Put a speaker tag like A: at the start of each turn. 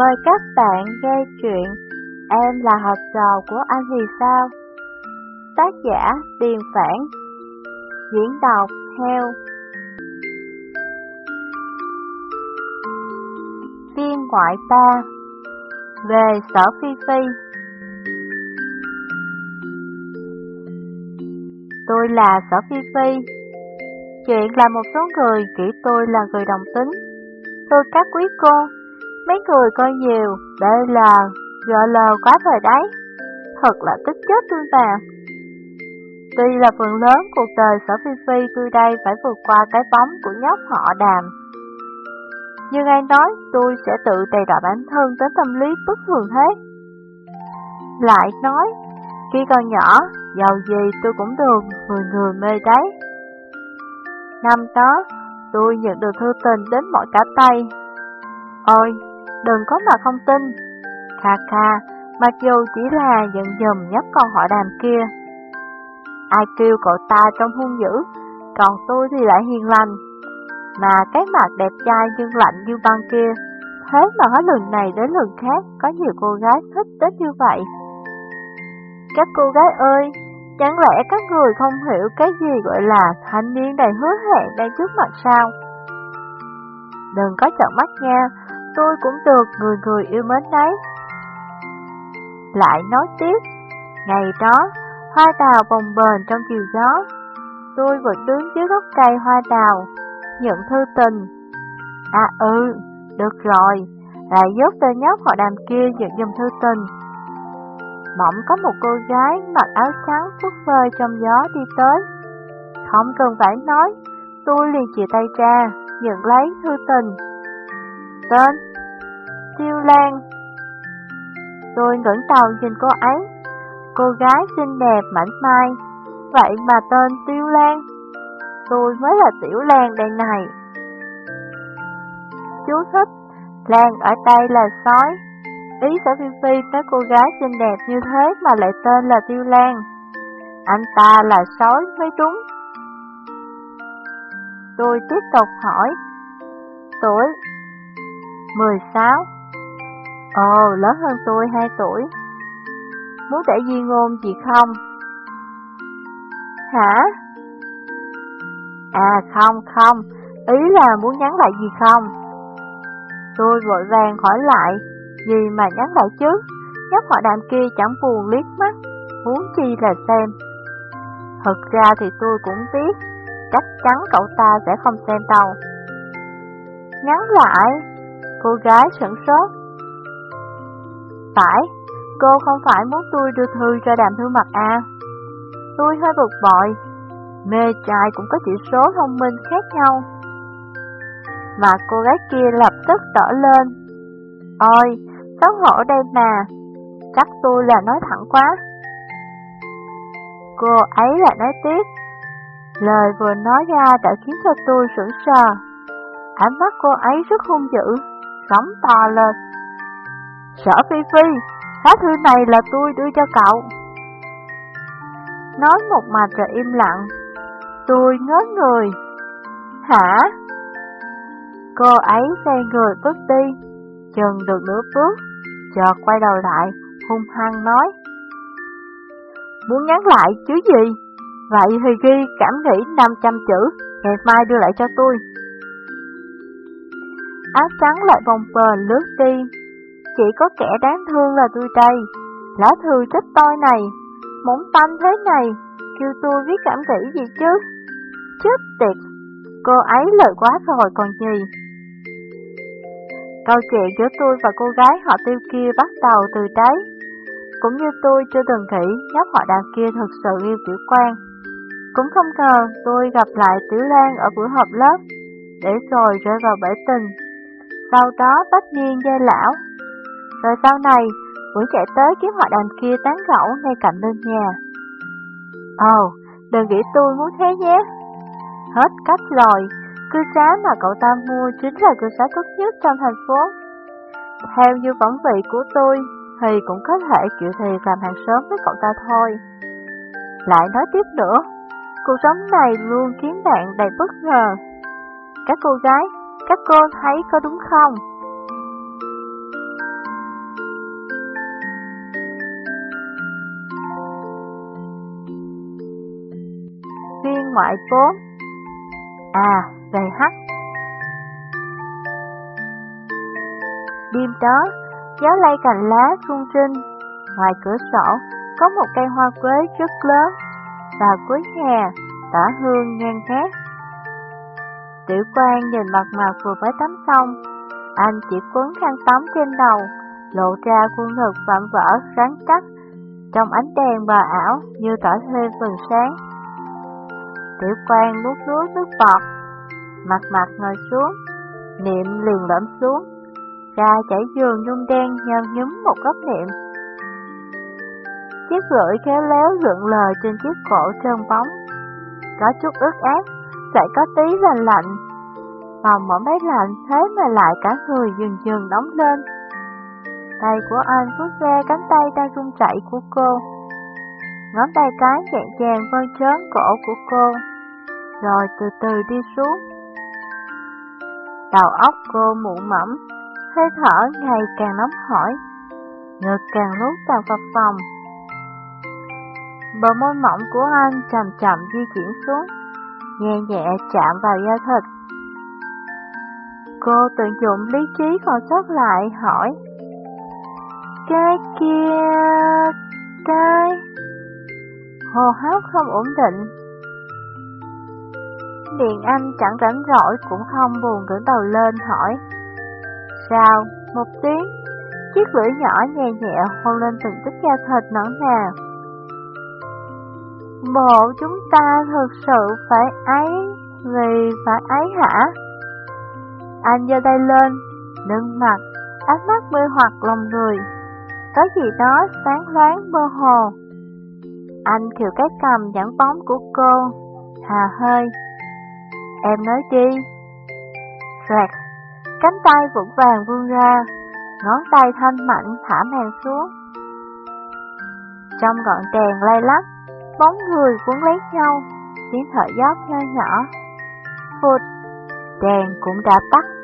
A: Mời các bạn nghe chuyện Em là học trò của anh thì sao? Tác giả Tiền Phản, Diễn đọc Heo. Phiên ngoại ta Về sở Phi Phi. Tôi là sở Phi Phi. Chuyện là một số người nghĩ tôi là người đồng tính. Thưa các quý cô Mấy người coi nhiều, đây là gọi lờ quá thời đấy. Thật là tức chết tôi bà. Tuy là phần lớn cuộc đời sở phi phi tôi đây phải vượt qua cái bóng của nhóc họ đàm. Nhưng ai nói tôi sẽ tự đầy đọa bản thân tới tâm lý bất thường thế. Lại nói, khi còn nhỏ, giàu gì tôi cũng được người người mê đấy. Năm đó, tôi nhận được thư tình đến mọi cả tay. Ôi, đừng có mà không tin. Kha kha, mặc dù chỉ là giận dùm nhất con họ đàm kia. Ai kêu cậu ta trong hung dữ, còn tôi thì lại hiền lành. Mà cái mặt đẹp trai nhưng lạnh như băng kia, thế mà hết lần này đến lần khác có nhiều cô gái thích đến như vậy. Các cô gái ơi, chẳng lẽ các người không hiểu cái gì gọi là thanh niên đầy hứa hẹn đang trước mặt sao? Đừng có trợn mắt nha, tôi cũng được người người yêu mến đấy. Lại nói tiếp, ngày đó, hoa đào bồng bềnh trong chiều gió, tôi vẫn đứng dưới gốc cây hoa đào, nhận thư tình. À ừ, được rồi, lại giúp tên nhóc họ đàm kia nhận dùm thư tình. mỏng có một cô gái mặc áo trắng phất phơi trong gió đi tới. Không cần phải nói, tôi liền chìa tay ra, nhận lấy thư tình. Tên. Tiêu Lan. Tôi ngẩng đầu nhìn cô ấy. Cô gái xinh đẹp, mảnh mai. Vậy mà tên Tiêu Lan. Tôi mới là Tiểu Lan đây này. Chú thích, Lan ở đây là sói. Ý sở Phi Phi tới cô gái xinh đẹp như thế mà lại tên là Tiêu Lan. Anh ta là sói mới đúng. Tôi tiếp tục hỏi, Tuổi 16 Ồ, lớn hơn tôi 2 tuổi Muốn để di ngôn gì không? Hả? À không không, ý là muốn nhắn lại gì không? Tôi vội vàng hỏi lại, gì mà nhắn lại chứ? Nhóc họ đàm kia chẳng buồn liếc mắt, muốn chi là xem. Thật ra thì tôi cũng biết, chắc chắn cậu ta sẽ không xem đâu. Nhắn lại, cô gái sửng sốt, phải, cô không phải muốn tôi đưa thư cho đàm thư mặt à? Tôi hơi bực bội, mê trai cũng có chỉ số thông minh khác nhau. Mà cô gái kia lập tức đỏ lên. Ôi, xấu hổ đây mà, chắc tôi là nói thẳng quá. Cô ấy lại nói tiếp, lời vừa nói ra đã khiến cho tôi sửng sờ. Ánh mắt cô ấy rất hung dữ, sóng to lên. Sở Phi Phi, lá thư này là tôi đưa cho cậu. Nói một mạch rồi im lặng, tôi ngớ người. Hả? Cô ấy xoay người bước đi, chừng được nửa bước, chợt quay đầu lại, hung hăng nói. Muốn nhắn lại chứ gì? Vậy thì ghi cảm nghĩ 500 chữ, ngày mai đưa lại cho tôi. Áo trắng lại vòng vờn lướt đi, chỉ có kẻ đáng thương là tôi đây. Lá thư trách tôi này, mỏng tanh thế này, kêu tôi viết cảm nghĩ gì chứ? Chết tiệt, cô ấy lợi quá rồi còn gì. Câu chuyện giữa tôi và cô gái họ tiêu kia bắt đầu từ đấy. Cũng như tôi chưa từng nghĩ nhóc họ đàn kia thực sự yêu tiểu quan. Cũng không ngờ tôi gặp lại Tiểu Lan ở buổi họp lớp, để rồi rơi vào bể tình. Sau đó bắt nhiên dây lão rồi sau này, Nguyễn chạy tới kiếm họ đàn kia tán gẫu ngay cạnh bên nhà. Ồ, oh, đừng nghĩ tôi muốn thế nhé. Hết cách rồi, cư xá mà cậu ta mua chính là cư xá tốt nhất trong thành phố. Theo như bản vị của tôi, thì cũng có thể chịu thì làm hàng sớm với cậu ta thôi. Lại nói tiếp nữa, cuộc sống này luôn khiến bạn đầy bất ngờ. Các cô gái, các cô thấy có đúng không? Viên ngoại vốn. À, về hắt Đêm đó, gió lay cành lá rung rinh. Ngoài cửa sổ, có một cây hoa quế rất lớn. Và cuối hè tỏa hương nhan ngát Tiểu quan nhìn mặt mặt vừa mới tắm xong. Anh chỉ quấn khăn tắm trên đầu Lộ ra khuôn ngực vạm vỡ, rắn chắc. Trong ánh đèn bờ ảo như tỏa thêm phần sáng. Tiểu quan nuốt nuốt nước bọt Mặt mặt ngồi xuống Niệm liền lõm xuống. Ra chảy giường nhung đen nheo nhúm một góc niệm. Chiếc lưỡi khéo léo dựng lời trên chiếc cổ trơn bóng. Có chút ướt át lại có tí lành lạnh. Phòng mở máy lạnh thế mà lại cả người dần dần nóng lên. Tay của anh vuốt ve cánh tay đang run rẩy của cô. Ngón tay cái nhẹ nhàng vơn trớn cổ của cô, rồi từ từ đi xuống. Đầu óc cô mụ mẫm, hơi thở ngày càng nóng hổi, ngực càng lúc càng phập phòng. Bờ môi mỏng của anh chậm chậm di chuyển xuống, nhẹ nhẹ chạm vào da thịt. Cô tận dụng lý trí còn sót lại, hỏi. Cái kia... cái... hồ hấp không ổn định. Điện Anh chẳng rảnh rỗi cũng không buồn ngẩng đầu lên, hỏi. Sao? Một tiếng. Chiếc lưỡi nhỏ nhẹ nhẹ hôn lên từng tích da thịt nõn nà. Bộ chúng ta thực sự phải ấy, Vì phải ấy hả? Anh giơ tay lên, nâng mặt, ánh mắt mê hoặc lòng người. Có gì đó sáng loáng mơ hồ. Anh khiều cái cầm dẫn bóng của cô, hà hơi. Em nói đi. Rạc, cánh tay vững vàng vươn ra, ngón tay thanh mạnh thả màn xuống. Trong gọn đèn lay lắc, bóng người cuốn lấy nhau, tiếng thở dốc nho nhỏ. Phụt, đèn cũng đã tắt.